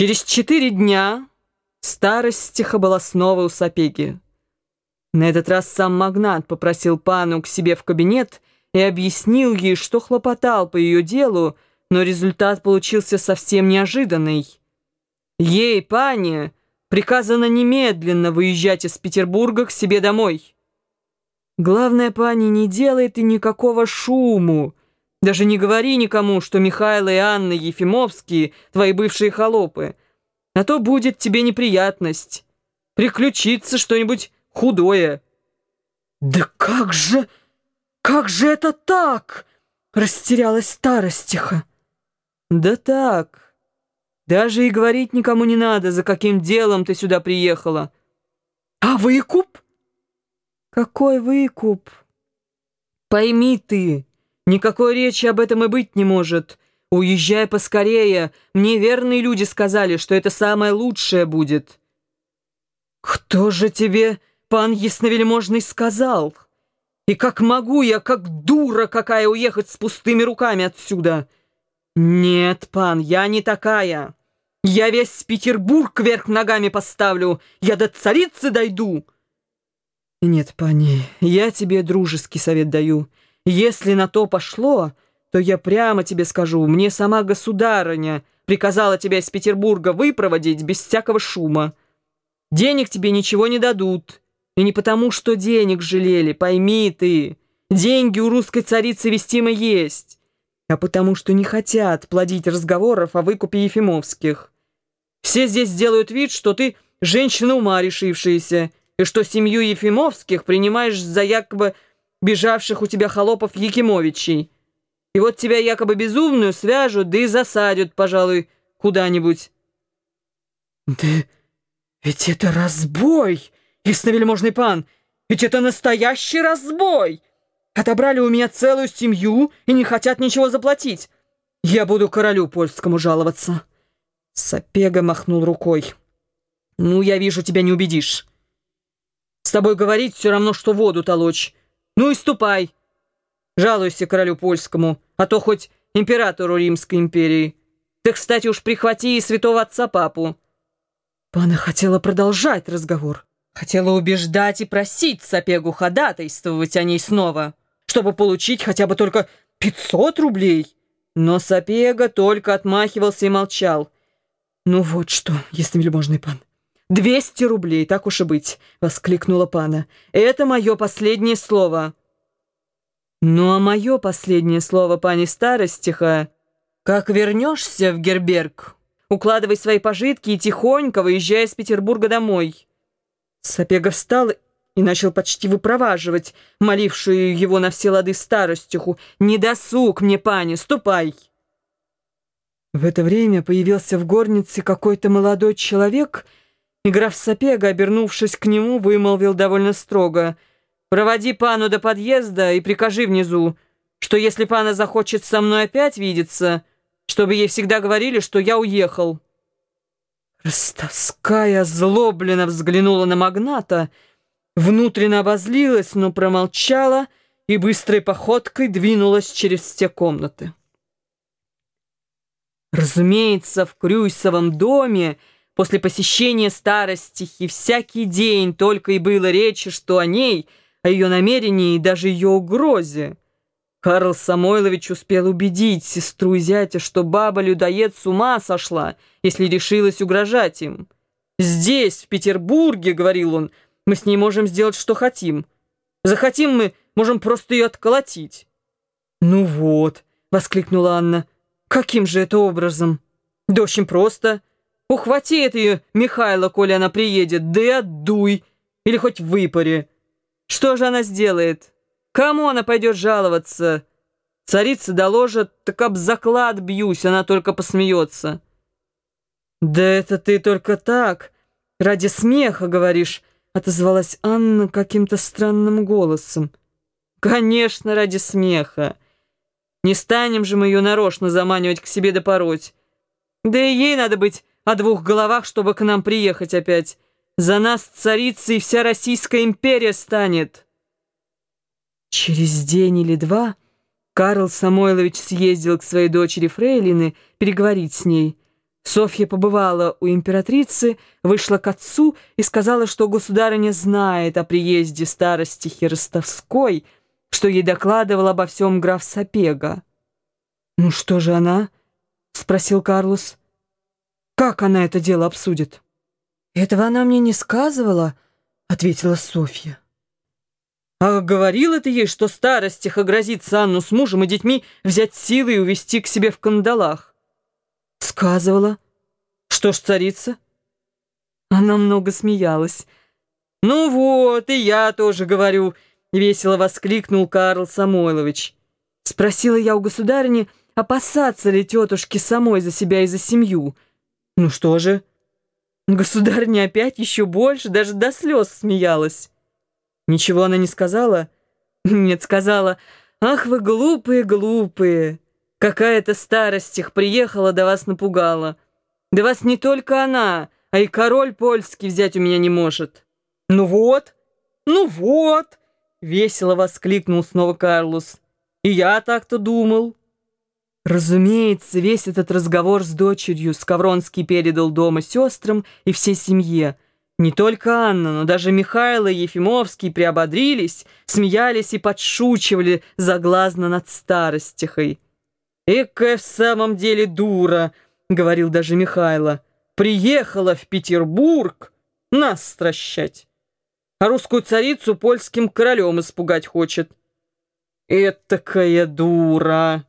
Через четыре дня старостиха была снова у Сапеги. На этот раз сам магнат попросил пану к себе в кабинет и объяснил ей, что хлопотал по ее делу, но результат получился совсем неожиданный. Ей, пане, приказано немедленно выезжать из Петербурга к себе домой. Главное, пани, не делает и никакого шуму, даже не говори никому, что Михаил и Анна Ефимовские твои бывшие холопы. А то будет тебе неприятность. Приключится что-нибудь худое. Да как же, как же это так? Растерялась старостиха. Да так. Даже и говорить никому не надо, за каким делом ты сюда приехала. А выкуп? Какой выкуп? Пойми ты, Никакой речи об этом и быть не может. Уезжай поскорее. Мне верные люди сказали, что это самое лучшее будет. Кто же тебе, пан ясновельможный, сказал? И как могу я, как дура какая, уехать с пустыми руками отсюда? Нет, пан, я не такая. Я весь Петербург вверх ногами поставлю. Я до царицы дойду. Нет, пани, я тебе дружеский совет даю. Если на то пошло, то я прямо тебе скажу, мне сама государыня приказала тебя из Петербурга выпроводить без всякого шума. Денег тебе ничего не дадут. И не потому, что денег жалели, пойми ты. Деньги у русской царицы вестимо есть. А потому, что не хотят плодить разговоров о выкупе Ефимовских. Все здесь делают вид, что ты женщина ума решившаяся, и что семью Ефимовских принимаешь за якобы бежавших у тебя холопов Якимовичей. И вот тебя якобы безумную свяжут, да и засадят, пожалуй, куда-нибудь. Да ведь это разбой, ясновельможный пан, ведь это настоящий разбой. Отобрали у меня целую семью и не хотят ничего заплатить. Я буду королю польскому жаловаться. Сапега махнул рукой. Ну, я вижу, тебя не убедишь. С тобой говорить все равно, что воду толочь. Ну и ступай. Жалуйся королю польскому, а то хоть императору Римской империи. Ты, кстати, уж прихвати и святого отца папу. Пана хотела продолжать разговор. Хотела убеждать и просить Сапегу ходатайствовать о ней снова, чтобы получить хотя бы только 500 рублей. Но Сапега только отмахивался и молчал. «Ну вот что, если вельможный пан, «Двести рублей, так уж и быть!» — воскликнула пана. «Это мое последнее слово!» «Ну а мое последнее слово, пани старостиха, как вернешься в Герберг, укладывай свои пожитки и тихонько выезжай из Петербурга домой». Сапега встал и начал почти выпроваживать молившую его на все лады старостиху. «Не досуг мне, пани, ступай!» В это время появился в горнице какой-то молодой человек — граф Сапега, обернувшись к нему, вымолвил довольно строго. «Проводи пану до подъезда и прикажи внизу, что если пана захочет со мной опять видеться, чтобы ей всегда говорили, что я уехал». Ростовская злобленно взглянула на магната, внутренно обозлилась, но промолчала и быстрой походкой двинулась через все комнаты. Разумеется, в Крюйсовом доме После посещения старостихи всякий день только и было речи, что о ней, о ее намерении и даже ее угрозе. Карл Самойлович успел убедить сестру и зятя, что баба-людоед с ума сошла, если решилась угрожать им. «Здесь, в Петербурге, — говорил он, — мы с ней можем сделать, что хотим. Захотим мы, можем просто ее отколотить». «Ну вот», — воскликнула Анна, — «каким же это образом?» «Да очень просто». Ухвати это ее, Михайло, коли она приедет, да и отдуй, или хоть выпари. Что же она сделает? Кому она пойдет жаловаться? Царица доложит, так об заклад бьюсь, она только посмеется. Да это ты только так, ради смеха говоришь, отозвалась Анна каким-то странным голосом. Конечно, ради смеха. Не станем же мы ее нарочно заманивать к себе да пороть. Да и ей надо быть о двух головах, чтобы к нам приехать опять. За нас царицей вся Российская империя станет. Через день или два Карл Самойлович съездил к своей дочери Фрейлины переговорить с ней. Софья побывала у императрицы, вышла к отцу и сказала, что государыня знает о приезде старостихи Ростовской, что ей докладывал обо всем граф Сапега. «Ну что же она?» — спросил Карлос. «Как она это дело обсудит?» «Этого она мне не сказывала», — ответила Софья. «А говорила ты ей, что старостиха грозит Анну с мужем и детьми взять силы и увести к себе в кандалах?» «Сказывала». «Что ж, царица?» Она много смеялась. «Ну вот, и я тоже говорю», — весело воскликнул Карл Самойлович. Спросила я у государыни, опасаться ли тетушки самой за себя и за семью. Ну что же? Государыня опять еще больше, даже до слез смеялась. Ничего она не сказала? Нет, сказала, ах вы глупые, глупые. Какая-то старость их приехала, да вас напугала. Да вас не только она, а и король польский взять у меня не может. Ну вот, ну вот, весело воскликнул снова Карлос. И я так-то думал. Разумеется, весь этот разговор с дочерью Скавронский передал дома сестрам и всей семье. Не только Анна, но даже Михайло и Ефимовский приободрились, смеялись и подшучивали заглазно над старостихой. «Экая в самом деле дура», — говорил даже Михайло, — «приехала в Петербург нас стращать, а русскую царицу польским королем испугать хочет». «Этакая дура!»